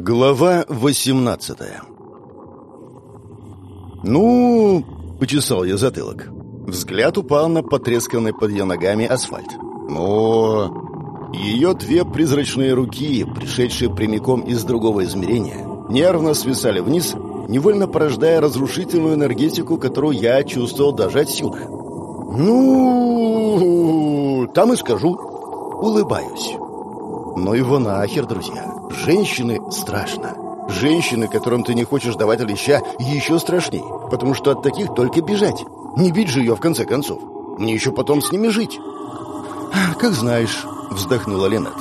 Глава 18 «Ну...» — почесал я затылок. Взгляд упал на потресканный под ее ногами асфальт. «Но...» Ее две призрачные руки, пришедшие прямиком из другого измерения, нервно свисали вниз, невольно порождая разрушительную энергетику, которую я чувствовал даже отсюда. «Ну...» «Там и скажу». Улыбаюсь. Но его нахер, друзья. Женщины страшно. Женщины, которым ты не хочешь давать леща, еще страшней, потому что от таких только бежать. Не бить же ее, в конце концов. Мне еще потом с ними жить. «Как знаешь», — вздохнула Ленет.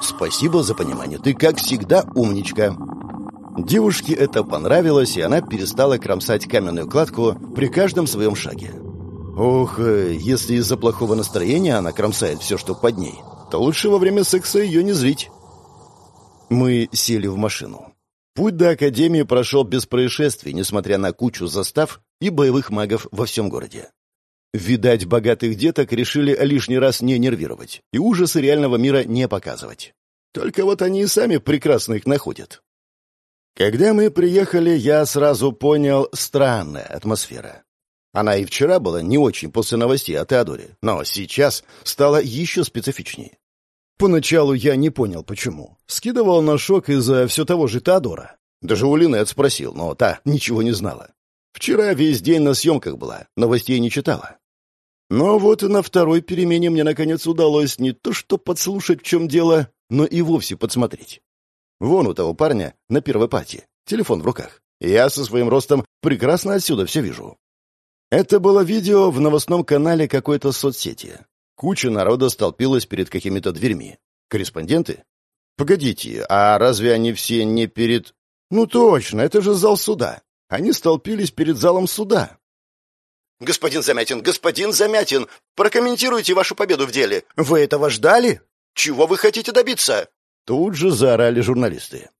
«Спасибо за понимание. Ты, как всегда, умничка». Девушке это понравилось, и она перестала кромсать каменную кладку при каждом своем шаге. Ох, э, если из-за плохого настроения она кромсает все, что под ней, то лучше во время секса ее не зрить. Мы сели в машину. Путь до Академии прошел без происшествий, несмотря на кучу застав и боевых магов во всем городе. Видать, богатых деток решили лишний раз не нервировать и ужасы реального мира не показывать. Только вот они и сами прекрасно их находят. Когда мы приехали, я сразу понял странная атмосфера. Она и вчера была не очень после новостей о Теодоре, но сейчас стала еще специфичнее. Поначалу я не понял, почему. Скидывал на шок из-за все того же Теодора. Даже у Линет спросил, но та ничего не знала. Вчера весь день на съемках была, новостей не читала. Но вот на второй перемене мне наконец удалось не то что подслушать, в чем дело, но и вовсе подсмотреть. Вон у того парня на первой партии, телефон в руках. Я со своим ростом прекрасно отсюда все вижу. Это было видео в новостном канале какой-то соцсети. Куча народа столпилась перед какими-то дверьми. Корреспонденты? Погодите, а разве они все не перед... Ну точно, это же зал суда. Они столпились перед залом суда. «Господин Замятин, господин Замятин, прокомментируйте вашу победу в деле. Вы этого ждали? Чего вы хотите добиться?» Тут же заорали журналисты.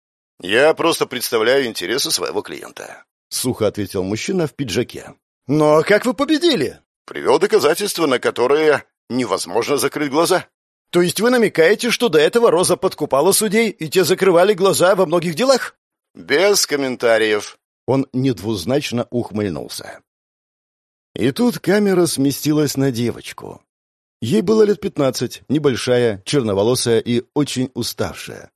«Я просто представляю интересы своего клиента», — сухо ответил мужчина в пиджаке. «Но как вы победили?» «Привел доказательства, на которые невозможно закрыть глаза. То есть вы намекаете, что до этого Роза подкупала судей, и те закрывали глаза во многих делах? Без комментариев. Он недвузначно ухмыльнулся. И тут камера сместилась на девочку. Ей было лет пятнадцать, небольшая, черноволосая и очень уставшая.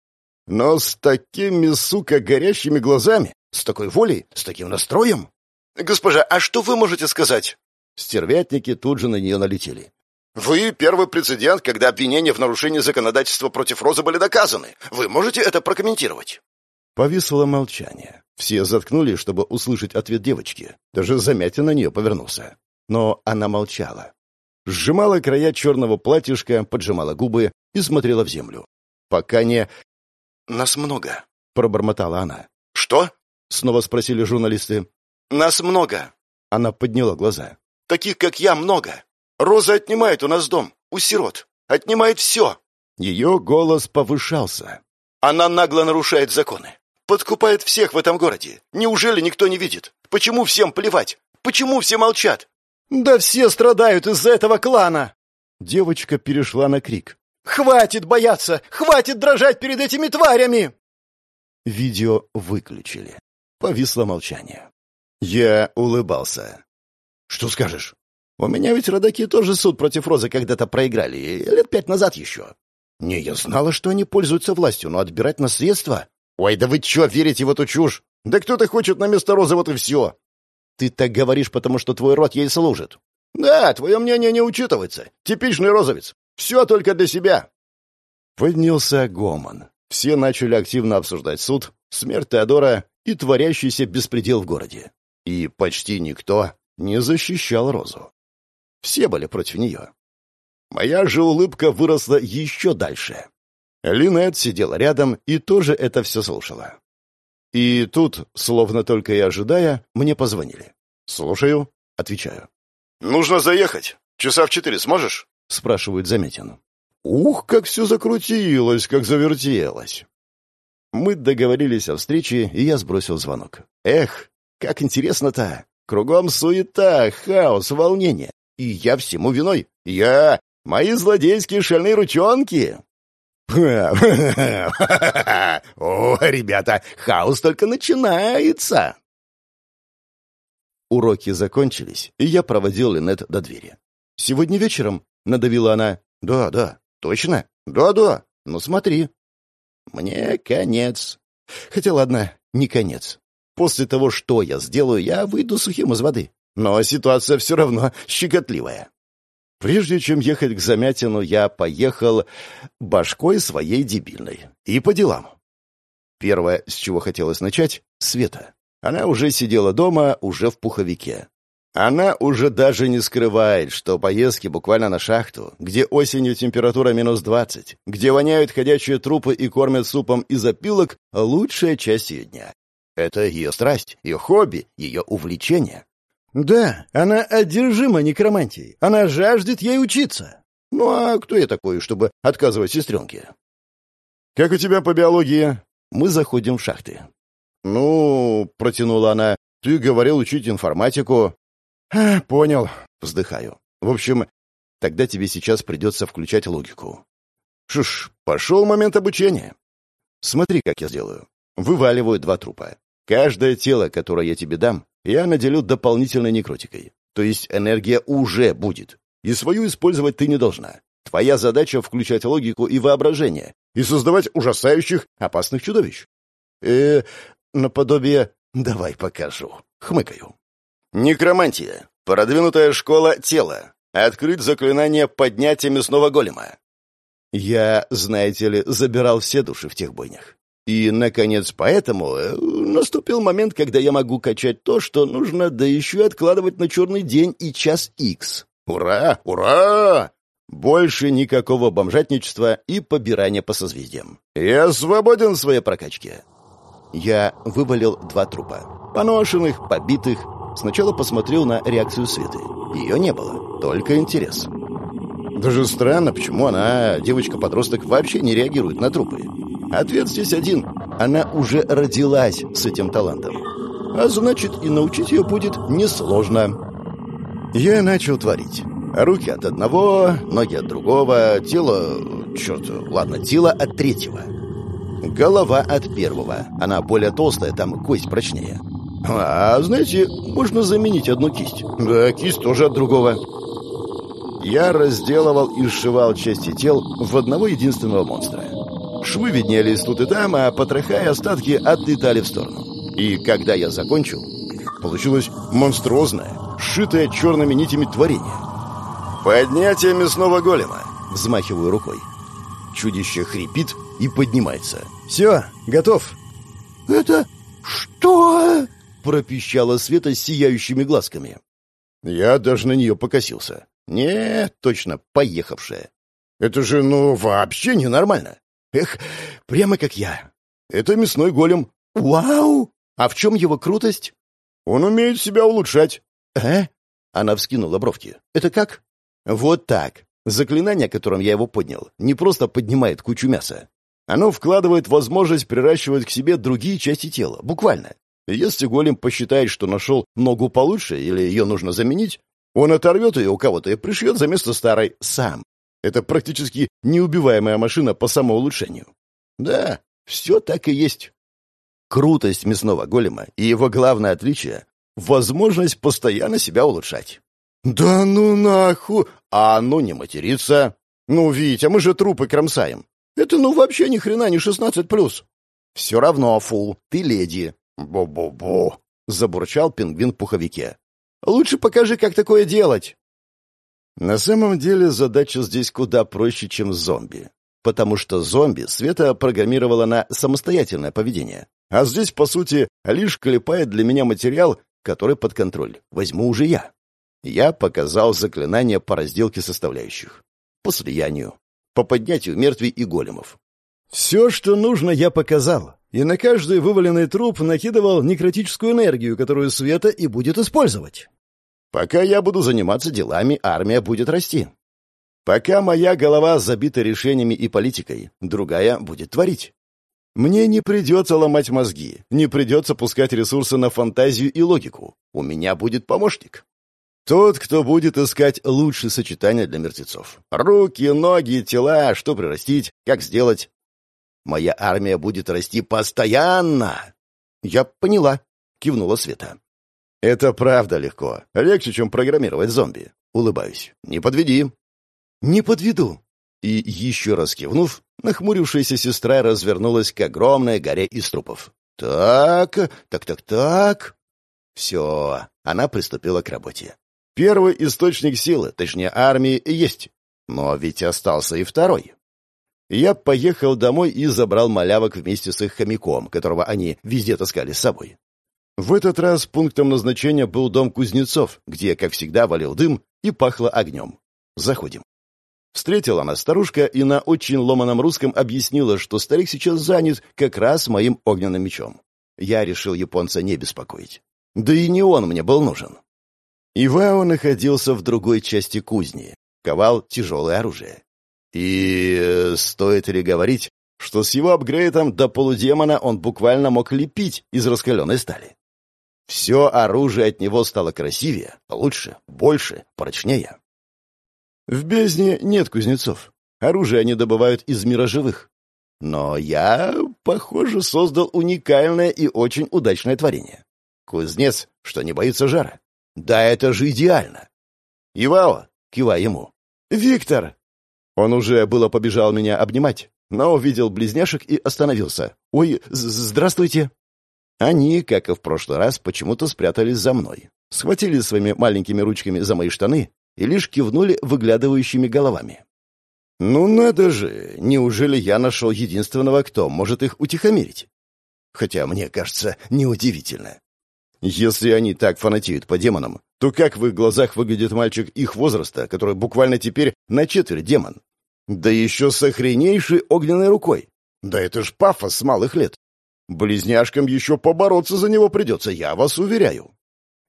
Но с такими, сука, горящими глазами, с такой волей, с таким настроем. «Госпожа, а что вы можете сказать?» Стервятники тут же на нее налетели. Вы первый прецедент, когда обвинения в нарушении законодательства против Розы были доказаны. Вы можете это прокомментировать?» Повисло молчание. Все заткнулись, чтобы услышать ответ девочки. Даже Замятин на нее повернулся. Но она молчала. Сжимала края черного платьишка, поджимала губы и смотрела в землю. Пока не... «Нас много», — пробормотала она. «Что?» — снова спросили журналисты. «Нас много». Она подняла глаза. «Таких, как я, много. Роза отнимает у нас дом, у сирот. Отнимает все. Ее голос повышался. Она нагло нарушает законы. Подкупает всех в этом городе. Неужели никто не видит? Почему всем плевать? Почему все молчат? Да все страдают из-за этого клана. Девочка перешла на крик. Хватит бояться! Хватит дрожать перед этими тварями! Видео выключили. Повисло молчание. Я улыбался. «Что скажешь?» У меня ведь родаки тоже суд против Розы когда-то проиграли, лет пять назад еще. Не, я знала, что они пользуются властью, но отбирать наследство? Ой, да вы чё, верите в эту чушь? Да кто-то хочет на место Розы, вот и все. Ты так говоришь, потому что твой род ей служит. Да, твое мнение не учитывается. Типичный розовец. Все только для себя. Поднялся гомон. Все начали активно обсуждать суд, смерть Теодора и творящийся беспредел в городе. И почти никто не защищал Розу. Все были против нее. Моя же улыбка выросла еще дальше. Линет сидела рядом и тоже это все слушала. И тут, словно только и ожидая, мне позвонили. «Слушаю», — отвечаю. «Нужно заехать. Часа в четыре сможешь?» — спрашивает Заметин. Ух, как все закрутилось, как завертелось. Мы договорились о встрече, и я сбросил звонок. Эх, как интересно-то. Кругом суета, хаос, волнение. И я всему виной. Я! Мои злодейские шальные ручонки!» О, ребята, хаос только начинается. Уроки закончились, и я проводил Линет до двери. «Сегодня вечером?» — надавила она. «Да, да. Точно? Да, да. Ну смотри». «Мне конец». Хотя ладно, не конец. После того, что я сделаю, я выйду сухим из воды. Но ситуация все равно щекотливая. Прежде чем ехать к Замятину, я поехал башкой своей дебильной. И по делам. Первое, с чего хотелось начать — Света. Она уже сидела дома, уже в пуховике. Она уже даже не скрывает, что поездки буквально на шахту, где осенью температура минус двадцать, где воняют ходячие трупы и кормят супом из опилок, лучшая часть ее дня. Это ее страсть, ее хобби, ее увлечение. Да, она одержима некромантией. Она жаждет ей учиться. Ну а кто я такой, чтобы отказывать сестренке? «Как у тебя по биологии?» Мы заходим в шахты. «Ну...» — протянула она. «Ты говорил учить информатику». А, «Понял», — вздыхаю. «В общем, тогда тебе сейчас придется включать логику». Шуш, пошел момент обучения. Смотри, как я сделаю. Вываливаю два трупа. Каждое тело, которое я тебе дам, я наделю дополнительной некротикой. То есть энергия уже будет. И свою использовать ты не должна. Твоя задача — включать логику и воображение и создавать ужасающих, опасных чудовищ. Э, наподобие «давай покажу». Хмыкаю. Некромантия. Продвинутая школа тела. Открыть заклинание поднятия мясного голема. Я, знаете ли, забирал все души в тех бойнях. И, наконец, поэтому э, наступил момент, когда я могу качать то, что нужно, да еще откладывать на черный день и час икс. Ура! Ура! Больше никакого бомжатничества и побирания по созвездиям. Я свободен в своей прокачке. Я вывалил два трупа. Поношенных, побитых. Сначала посмотрел на реакцию Светы. Ее не было, только интерес. Даже странно, почему она, девочка-подросток, вообще не реагирует на трупы. Ответ здесь один. Она уже родилась с этим талантом. А значит, и научить ее будет несложно. Я начал творить. Руки от одного, ноги от другого, тело... Черт, ладно, тело от третьего. Голова от первого. Она более толстая, там кость прочнее. А, знаете, можно заменить одну кисть. Да, кисть тоже от другого. Я разделывал и сшивал части тел в одного единственного монстра. Швы виднелись тут и там, а потроха и остатки отлетали в сторону. И когда я закончил, получилось монструозное, сшитое черными нитями творение. «Поднятие мясного голема!» — взмахиваю рукой. Чудище хрипит и поднимается. «Все, готов!» «Это что?» — пропищала Света сияющими глазками. Я даже на нее покосился. «Не, точно, поехавшая. Это же, ну, вообще ненормально. Эх, прямо как я. Это мясной голем. Вау! А в чем его крутость? Он умеет себя улучшать. Э? Она вскинула бровки. Это как? Вот так. Заклинание, которым я его поднял, не просто поднимает кучу мяса. Оно вкладывает возможность приращивать к себе другие части тела, буквально. Если голем посчитает, что нашел ногу получше или ее нужно заменить, он оторвет ее у кого-то и пришьет за место старой сам. Это практически неубиваемая машина по самоулучшению. Да, все так и есть. Крутость мясного голема и его главное отличие — возможность постоянно себя улучшать. «Да ну нахуй! А ну не материться! Ну, Витя, мы же трупы кромсаем. Это ну вообще ни хрена не шестнадцать плюс!» «Все равно, фу, ты леди!» «Бу-бу-бу!» — забурчал пингвин в пуховике. «Лучше покажи, как такое делать!» На самом деле задача здесь куда проще, чем зомби. Потому что зомби Света программировала на самостоятельное поведение. А здесь, по сути, лишь клепает для меня материал, который под контроль. Возьму уже я. Я показал заклинание по разделке составляющих. По слиянию. По поднятию мертвей и големов. Все, что нужно, я показал. И на каждый вываленный труп накидывал некротическую энергию, которую Света и будет использовать. Пока я буду заниматься делами, армия будет расти. Пока моя голова забита решениями и политикой, другая будет творить. Мне не придется ломать мозги, не придется пускать ресурсы на фантазию и логику. У меня будет помощник. Тот, кто будет искать лучшие сочетания для мертвецов. Руки, ноги, тела, что прирастить, как сделать. Моя армия будет расти постоянно. Я поняла, кивнула Света. Это правда легко. Легче, чем программировать зомби. Улыбаюсь. Не подведи. Не подведу. И еще раз кивнув, нахмурившаяся сестра развернулась к огромной горе из трупов. Так, так, так, так. Все, она приступила к работе. Первый источник силы, точнее армии, есть. Но ведь остался и второй. Я поехал домой и забрал малявок вместе с их хомяком, которого они везде таскали с собой. В этот раз пунктом назначения был дом кузнецов, где, как всегда, валил дым и пахло огнем. Заходим. Встретила нас старушка и на очень ломаном русском объяснила, что старик сейчас занят как раз моим огненным мечом. Я решил японца не беспокоить. Да и не он мне был нужен. Ивао находился в другой части кузни, ковал тяжелое оружие. И э, стоит ли говорить, что с его апгрейдом до полудемона он буквально мог лепить из раскаленной стали. Все оружие от него стало красивее, лучше, больше, прочнее. В бездне нет кузнецов. Оружие они добывают из мира живых. Но я, похоже, создал уникальное и очень удачное творение. Кузнец, что не боится жара. Да это же идеально. Ивао, кивай ему. Виктор. Он уже было побежал меня обнимать, но увидел близняшек и остановился. Ой, здравствуйте. Они, как и в прошлый раз, почему-то спрятались за мной. Схватили своими маленькими ручками за мои штаны и лишь кивнули выглядывающими головами. «Ну надо же! Неужели я нашел единственного, кто может их утихомирить?» Хотя, мне кажется, неудивительно. Если они так фанатеют по демонам, то как в их глазах выглядит мальчик их возраста, который буквально теперь на четверть демон? Да еще с охренейшей огненной рукой. Да это ж пафос с малых лет. Близняшкам еще побороться за него придется, я вас уверяю.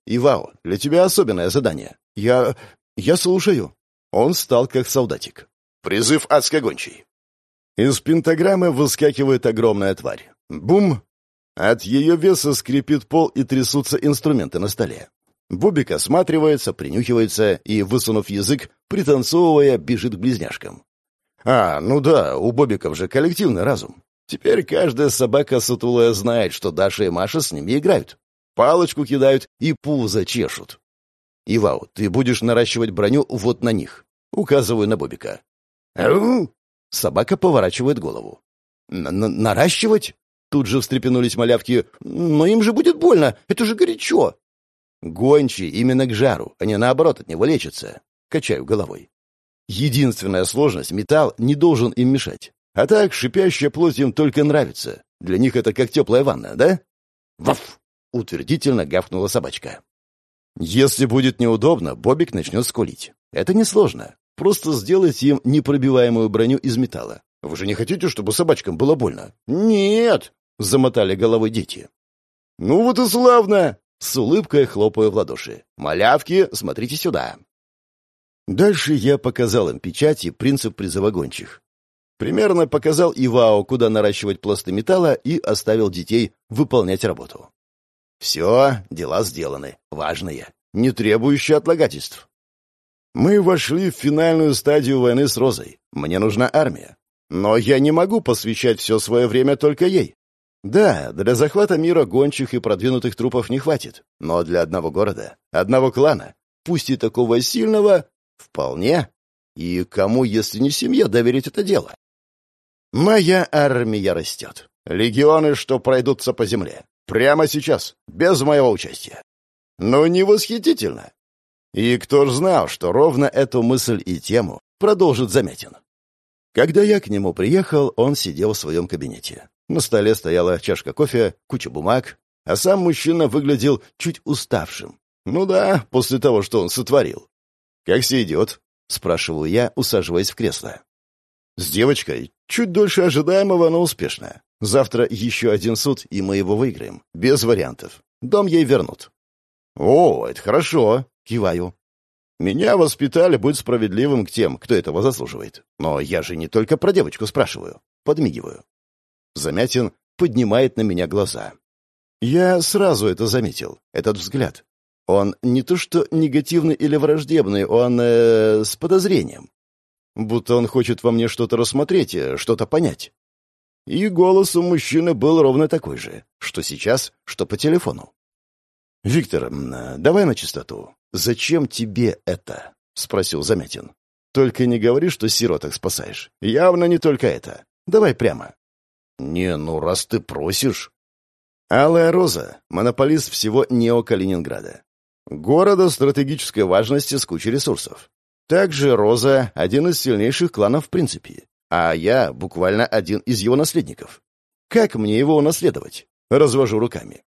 Ивао, для тебя особенное задание. Я... я слушаю. Он стал как солдатик. Призыв адской гончей. Из пентаграммы выскакивает огромная тварь. Бум! От ее веса скрипит пол и трясутся инструменты на столе. Бубик осматривается, принюхивается и, высунув язык, пританцовывая, бежит к близняшкам. А, ну да, у Бобиков же коллективный разум. Теперь каждая собака сутулая знает, что Даша и Маша с ними играют. Палочку кидают и пузо чешут. «Ивау, ты будешь наращивать броню вот на них», — указываю на Бобика. «Ау!» — собака поворачивает голову. «Наращивать?» Тут же встрепенулись малявки. «Но им же будет больно, это же горячо!» «Гончи именно к жару, они наоборот от него лечатся», — качаю головой. «Единственная сложность — металл не должен им мешать. А так, шипящая плоть им только нравится. Для них это как теплая ванна, да?» «Ваф!» — утвердительно гавкнула собачка. «Если будет неудобно, Бобик начнет скулить. Это несложно. Просто сделайте им непробиваемую броню из металла. Вы же не хотите, чтобы собачкам было больно?» «Нет!» — замотали головой дети. «Ну вот и славно!» — с улыбкой хлопаю в ладоши. «Малявки, смотрите сюда!» Дальше я показал им печать и принцип призыва гончих. Примерно показал Ивао, куда наращивать пласты металла, и оставил детей выполнять работу. Все, дела сделаны, важные, не требующие отлагательств. Мы вошли в финальную стадию войны с Розой. Мне нужна армия. Но я не могу посвящать все свое время только ей. Да, для захвата мира гончих и продвинутых трупов не хватит, но для одного города, одного клана, пусть и такого сильного, вполне. И кому, если не семье, доверить это дело? Моя армия растет. Легионы, что пройдутся по земле. Прямо сейчас, без моего участия. Ну, не восхитительно. И кто ж знал, что ровно эту мысль и тему продолжит Заметин. Когда я к нему приехал, он сидел в своем кабинете. На столе стояла чашка кофе, куча бумаг, а сам мужчина выглядел чуть уставшим. Ну да, после того, что он сотворил. «Как все идет?» — спрашиваю я, усаживаясь в кресло. «С девочкой. Чуть дольше ожидаемого, но успешно. Завтра еще один суд, и мы его выиграем. Без вариантов. Дом ей вернут». «О, это хорошо», — киваю. Меня воспитали быть справедливым к тем, кто этого заслуживает. Но я же не только про девочку спрашиваю. Подмигиваю. Замятин поднимает на меня глаза. Я сразу это заметил, этот взгляд. Он не то что негативный или враждебный, он э, с подозрением. Будто он хочет во мне что-то рассмотреть, э, что-то понять. И голос у мужчины был ровно такой же, что сейчас, что по телефону. «Виктор, давай на чистоту. Зачем тебе это?» — спросил Замятин. «Только не говори, что сироток спасаешь. Явно не только это. Давай прямо». «Не, ну раз ты просишь...» Алая Роза — монополист всего Нео-Калининграда. Города стратегической важности с кучей ресурсов. Также Роза — один из сильнейших кланов в принципе, а я буквально один из его наследников. Как мне его унаследовать? Развожу руками.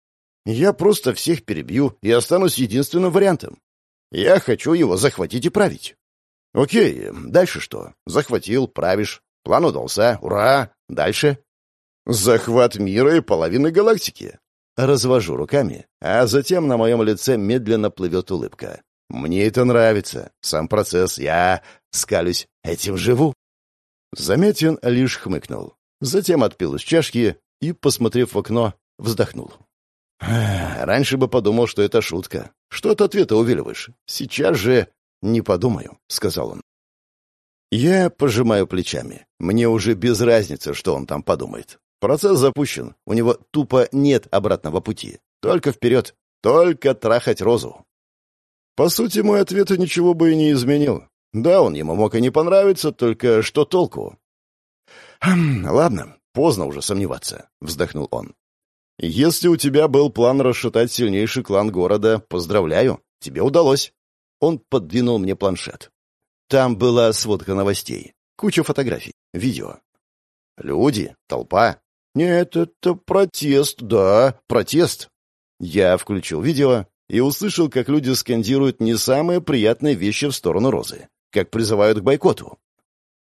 Я просто всех перебью и останусь единственным вариантом. Я хочу его захватить и править. Окей, дальше что? Захватил, правишь. План удался. Ура! Дальше? Захват мира и половины галактики. Развожу руками, а затем на моем лице медленно плывет улыбка. Мне это нравится. Сам процесс. Я скалюсь. Этим живу. Заметен лишь хмыкнул. Затем отпил из чашки и, посмотрев в окно, вздохнул. Раньше бы подумал, что это шутка. Что от ответа увиливаешь? Сейчас же не подумаю, сказал он. Я пожимаю плечами. Мне уже без разницы, что он там подумает. Процесс запущен. У него тупо нет обратного пути. Только вперед. Только трахать розу. По сути, мой ответ ничего бы и не изменил. Да, он ему мог и не понравиться, только что толку? «Хм, «Ладно, поздно уже сомневаться», — вздохнул он. Если у тебя был план расшатать сильнейший клан города, поздравляю, тебе удалось. Он подвинул мне планшет. Там была сводка новостей, куча фотографий, видео. Люди, толпа. Нет, это протест, да, протест. Я включил видео и услышал, как люди скандируют не самые приятные вещи в сторону Розы, как призывают к бойкоту.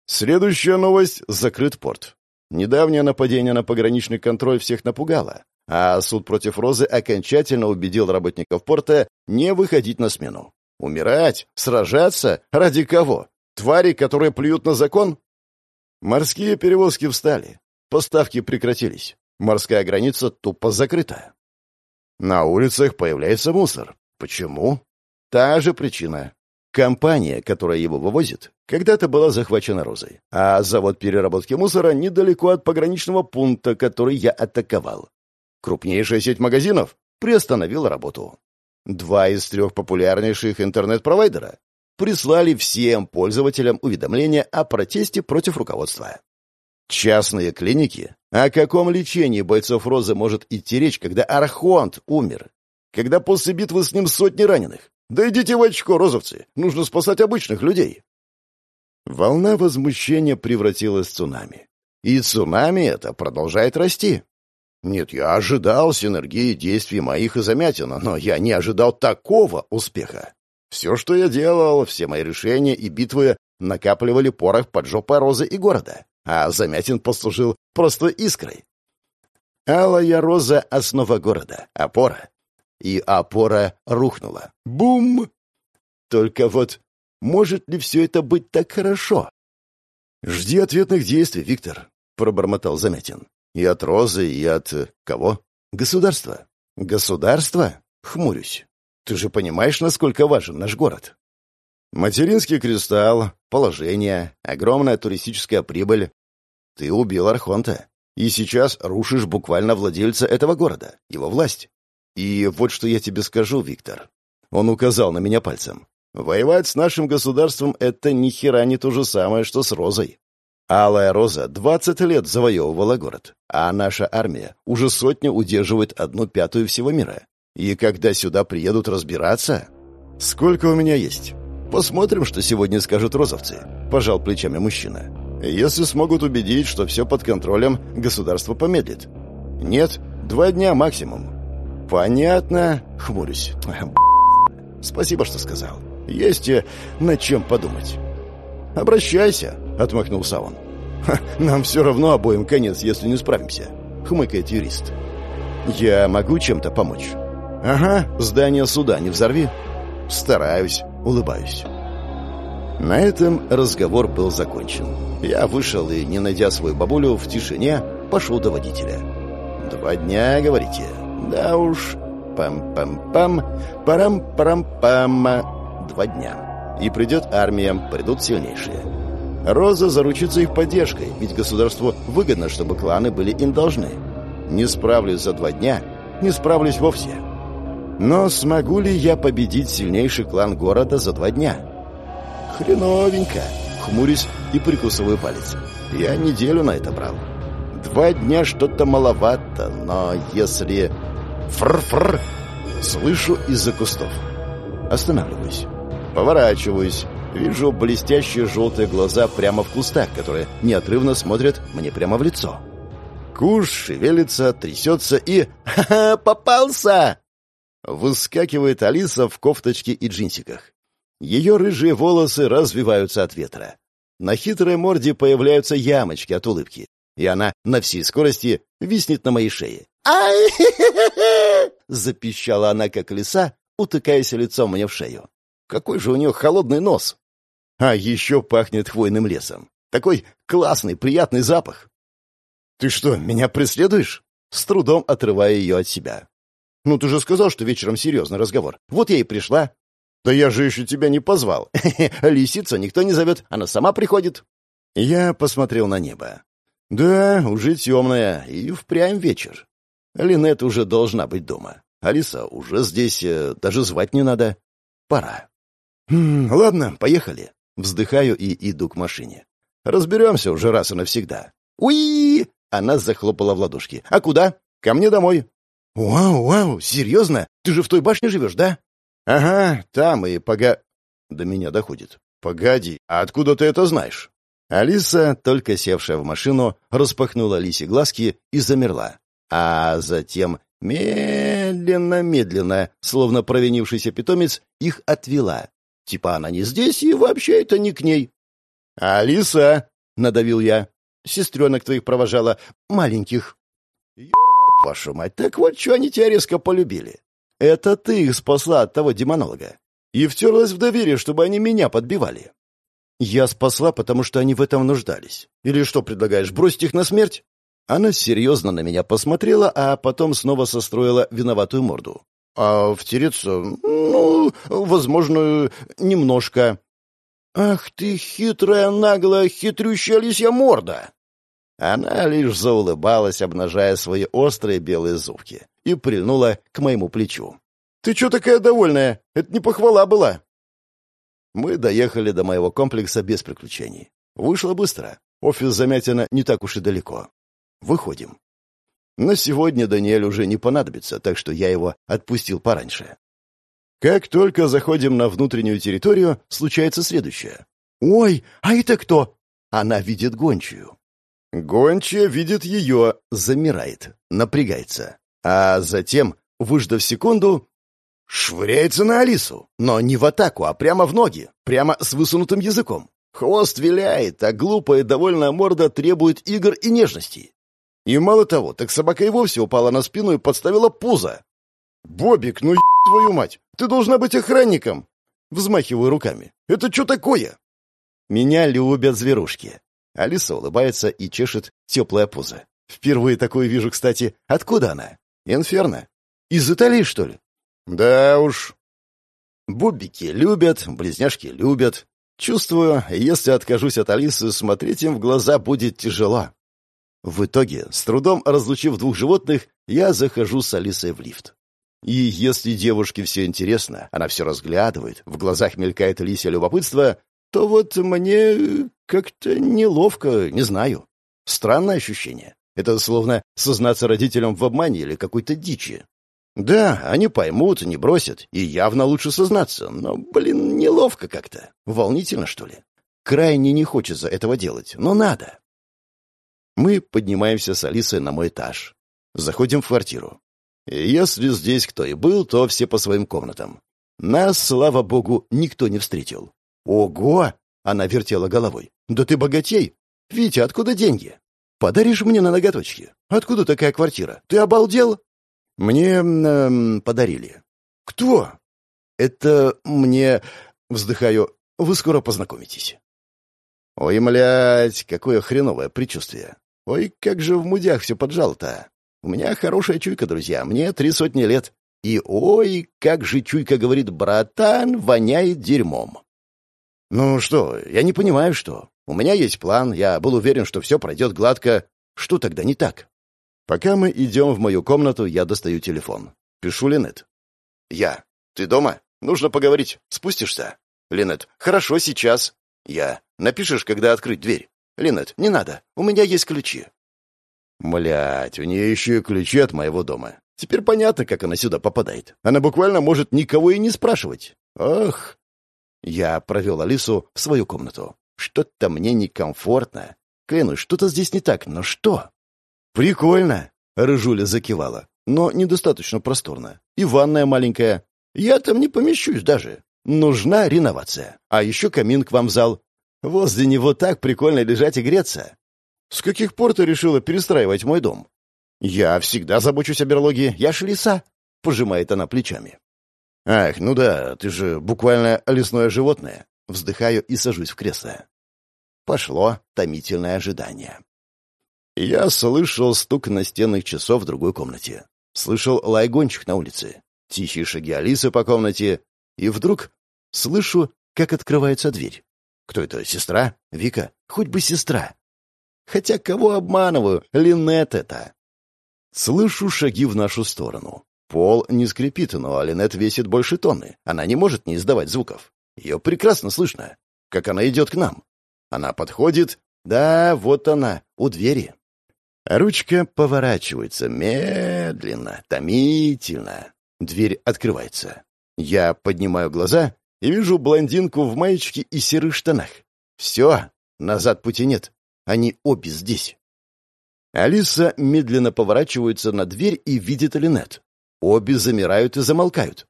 Следующая новость — закрыт порт. Недавнее нападение на пограничный контроль всех напугало, а суд против Розы окончательно убедил работников порта не выходить на смену. Умирать? Сражаться? Ради кого? Твари, которые плюют на закон? Морские перевозки встали. Поставки прекратились. Морская граница тупо закрыта. На улицах появляется мусор. Почему? Та же причина. Компания, которая его вывозит, когда-то была захвачена Розой, а завод переработки мусора недалеко от пограничного пункта, который я атаковал. Крупнейшая сеть магазинов приостановила работу. Два из трех популярнейших интернет-провайдера прислали всем пользователям уведомления о протесте против руководства. Частные клиники? О каком лечении бойцов Розы может идти речь, когда Архонт умер? Когда после битвы с ним сотни раненых? Да идите в очко, розовцы! Нужно спасать обычных людей! Волна возмущения превратилась в цунами. И цунами это продолжает расти. Нет, я ожидал синергии действий моих и Замятина, но я не ожидал такого успеха. Все, что я делал, все мои решения и битвы накапливали порох под жопой розы и города, а Замятин послужил просто искрой. Алая роза — основа города, опора. И опора рухнула. Бум! Только вот может ли все это быть так хорошо? «Жди ответных действий, Виктор», — пробормотал Замятин. И от Розы, и от... Э, кого? Государства. Государство? Хмурюсь. Ты же понимаешь, насколько важен наш город? Материнский кристалл, положение, огромная туристическая прибыль. Ты убил Архонта. И сейчас рушишь буквально владельца этого города, его власть. И вот что я тебе скажу, Виктор. Он указал на меня пальцем. Воевать с нашим государством — это ни хера не то же самое, что с Розой. Алая Роза 20 лет завоевывала город, а наша армия уже сотню удерживает одну пятую всего мира. И когда сюда приедут разбираться... Сколько у меня есть? Посмотрим, что сегодня скажут розовцы, пожал плечами мужчина. Если смогут убедить, что все под контролем, государство помедлит. Нет, два дня максимум. Понятно, хмурюсь. Спасибо, что сказал. Есть над чем подумать. «Обращайся», — отмахнулся он. «Нам все равно обоим конец, если не справимся», — хмыкает юрист. «Я могу чем-то помочь?» «Ага, здание суда не взорви». «Стараюсь», — улыбаюсь. На этом разговор был закончен. Я вышел и, не найдя свою бабулю, в тишине пошел до водителя. «Два дня, говорите?» «Да уж, Пам-пам-пам, парам-парам-пам. Два дня. И придет армия, придут сильнейшие. Роза заручится их поддержкой, ведь государству выгодно, чтобы кланы были им должны. Не справлюсь за два дня, не справлюсь вовсе. Но смогу ли я победить сильнейший клан города за два дня? Хреновенько. Хмурюсь и прикусываю палец. Я неделю на это брал. Два дня что-то маловато, но если... Фр-фр! Слышу из-за кустов. Останавливаюсь. Поворачиваюсь. Вижу блестящие желтые глаза прямо в кустах, которые неотрывно смотрят мне прямо в лицо. Куш шевелится, трясется и... Ха-ха! Попался! Выскакивает Алиса в кофточке и джинсиках. Ее рыжие волосы развиваются от ветра. На хитрой морде появляются ямочки от улыбки, и она на всей скорости виснет на моей шее. «Ай!» — запищала она, как лиса, утыкаясь лицом мне в шею. Какой же у нее холодный нос! А еще пахнет хвойным лесом. Такой классный, приятный запах. «Ты что, меня преследуешь?» С трудом отрывая ее от себя. «Ну, ты же сказал, что вечером серьезный разговор. Вот я и пришла. «Да я же еще тебя не позвал. Лисица никто не зовет, она сама приходит». Я посмотрел на небо. «Да, уже темная, и впрямь вечер. Линет уже должна быть дома. Алиса уже здесь, э, даже звать не надо. Пора». «Хм, «Ладно, поехали». Вздыхаю и иду к машине. «Разберемся уже раз и навсегда». «Уи!» Она захлопала в ладошки. «А куда?» «Ко мне домой». «Вау, вау, серьезно? Ты же в той башне живешь, да?» «Ага, там и пога...» До меня доходит. «Погоди, а откуда ты это знаешь?» Алиса, только севшая в машину, распахнула Лисе глазки и замерла. А затем медленно-медленно, словно провинившийся питомец, их отвела. Типа она не здесь, и вообще это не к ней. «Алиса!» — надавил я. «Сестренок твоих провожала, маленьких». «Ёб вашу мать, так вот что они тебя резко полюбили. Это ты их спасла от того демонолога. И втерлась в доверие, чтобы они меня подбивали. Я спасла, потому что они в этом нуждались. Или что предлагаешь, бросить их на смерть? Она серьезно на меня посмотрела, а потом снова состроила виноватую морду. А втереться, ну, возможно, немножко. Ах ты хитрая, наглая, хитрющая лисья морда! Она лишь заулыбалась, обнажая свои острые белые зубки, и прильнула к моему плечу. «Ты чё такая довольная? Это не похвала была!» Мы доехали до моего комплекса без приключений. Вышло быстро. Офис Замятина не так уж и далеко. Выходим. На сегодня Даниэль уже не понадобится, так что я его отпустил пораньше. Как только заходим на внутреннюю территорию, случается следующее. «Ой, а это кто?» Она видит гончую. Гончая видит ее, замирает, напрягается. А затем, выждав секунду, швыряется на Алису. Но не в атаку, а прямо в ноги, прямо с высунутым языком. Хвост виляет, а глупая довольная морда требует игр и нежностей. И мало того, так собака и вовсе упала на спину и подставила пузо. «Бобик, ну еб твою мать! Ты должна быть охранником!» Взмахиваю руками. «Это что такое?» Меня любят зверушки. Алиса улыбается и чешет теплая пузо. Впервые такое вижу, кстати. Откуда она? Инферно. Из Италии, что ли? Да уж. Бубики любят, близняшки любят. Чувствую, если откажусь от Алисы, смотреть им в глаза будет тяжело. В итоге, с трудом разлучив двух животных, я захожу с Алисой в лифт. И если девушке все интересно, она все разглядывает, в глазах мелькает лисья любопытство, то вот мне как-то неловко, не знаю. Странное ощущение. Это словно сознаться родителям в обмане или какой-то дичи. Да, они поймут, не бросят, и явно лучше сознаться, но, блин, неловко как-то. Волнительно, что ли? Крайне не хочется этого делать, но надо. Мы поднимаемся с Алисой на мой этаж. Заходим в квартиру. И если здесь кто и был, то все по своим комнатам. Нас, слава богу, никто не встретил. «Ого!» — она вертела головой. «Да ты богатей! Витя, откуда деньги? Подаришь мне на ноготочки? Откуда такая квартира? Ты обалдел?» «Мне э, подарили». «Кто?» «Это мне...» — вздыхаю. «Вы скоро познакомитесь». «Ой, млядь, какое хреновое предчувствие. Ой, как же в мудях все поджало-то. У меня хорошая чуйка, друзья, мне три сотни лет. И ой, как же чуйка говорит, братан, воняет дерьмом. Ну что, я не понимаю, что. У меня есть план, я был уверен, что все пройдет гладко. Что тогда не так? Пока мы идем в мою комнату, я достаю телефон. Пишу Линет. Я. Ты дома? Нужно поговорить. Спустишься? Линет. Хорошо, сейчас. Я. Напишешь, когда открыть дверь? Линет. Не надо. У меня есть ключи. Млять, у нее еще и ключи от моего дома. Теперь понятно, как она сюда попадает. Она буквально может никого и не спрашивать. Ах. Я провел Алису в свою комнату. Что-то мне некомфортно. Клянусь, что-то здесь не так, но что? Прикольно. Рыжуля закивала. Но недостаточно просторно. И ванная маленькая. Я там не помещусь даже. Нужна реновация. А еще камин к вам в зал. Возле него так прикольно лежать и греться. С каких пор ты решила перестраивать мой дом? Я всегда забочусь о берлоге. Я ж лиса. Пожимает она плечами. Ах, ну да, ты же буквально лесное животное. Вздыхаю и сажусь в кресло. Пошло томительное ожидание. Я слышал стук настенных часов в другой комнате. Слышал лай гончих на улице. Тихие шаги Алисы по комнате. И вдруг слышу, как открывается дверь. Кто это, сестра? Вика? Хоть бы сестра. Хотя кого обманываю? Линет это. Слышу шаги в нашу сторону. Пол не скрипит, но Линет весит больше тонны. Она не может не издавать звуков. Ее прекрасно слышно, как она идет к нам. Она подходит. Да, вот она, у двери. Ручка поворачивается медленно, томительно. Дверь открывается. Я поднимаю глаза и вижу блондинку в маечке и серых штанах. Все, назад пути нет. Они обе здесь. Алиса медленно поворачивается на дверь и видит Линет. Обе замирают и замолкают.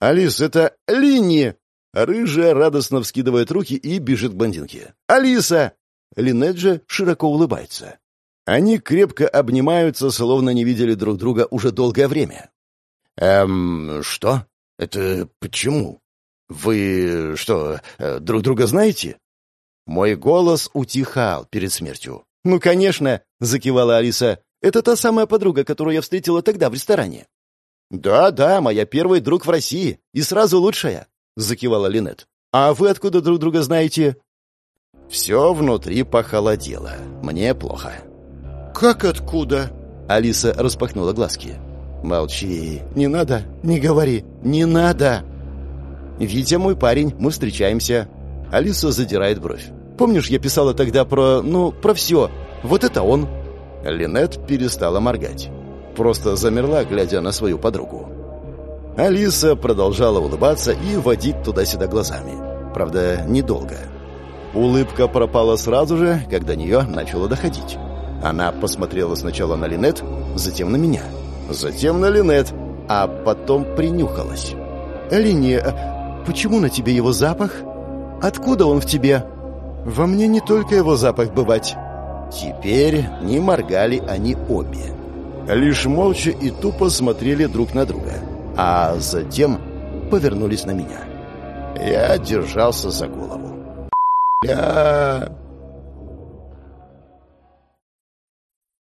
«Алис, это Линни!» Рыжая радостно вскидывает руки и бежит к блондинке. «Алиса!» Линет широко улыбается. Они крепко обнимаются, словно не видели друг друга уже долгое время. «Эм, что? Это почему? Вы что, э, друг друга знаете?» Мой голос утихал перед смертью. «Ну, конечно», — закивала Алиса. «Это та самая подруга, которую я встретила тогда в ресторане». «Да, да, моя первый друг в России. И сразу лучшая», — закивала Линет. «А вы откуда друг друга знаете?» Все внутри похолодело. Мне плохо. «Как откуда?» Алиса распахнула глазки. «Молчи. Не надо. Не говори. Не надо!» «Витя мой парень. Мы встречаемся». Алиса задирает бровь. Помнишь, я писала тогда про... ну, про все. Вот это он». Линет перестала моргать. Просто замерла, глядя на свою подругу. Алиса продолжала улыбаться и водить туда-сюда глазами. Правда, недолго. Улыбка пропала сразу же, когда нее начало доходить. Она посмотрела сначала на Линет, затем на меня, затем на Линет, а потом принюхалась. «Линия, а почему на тебе его запах? Откуда он в тебе?» Во мне не только его запах бывать. Теперь не моргали они обе. Лишь молча и тупо смотрели друг на друга. А затем повернулись на меня. Я держался за голову. «Бля...»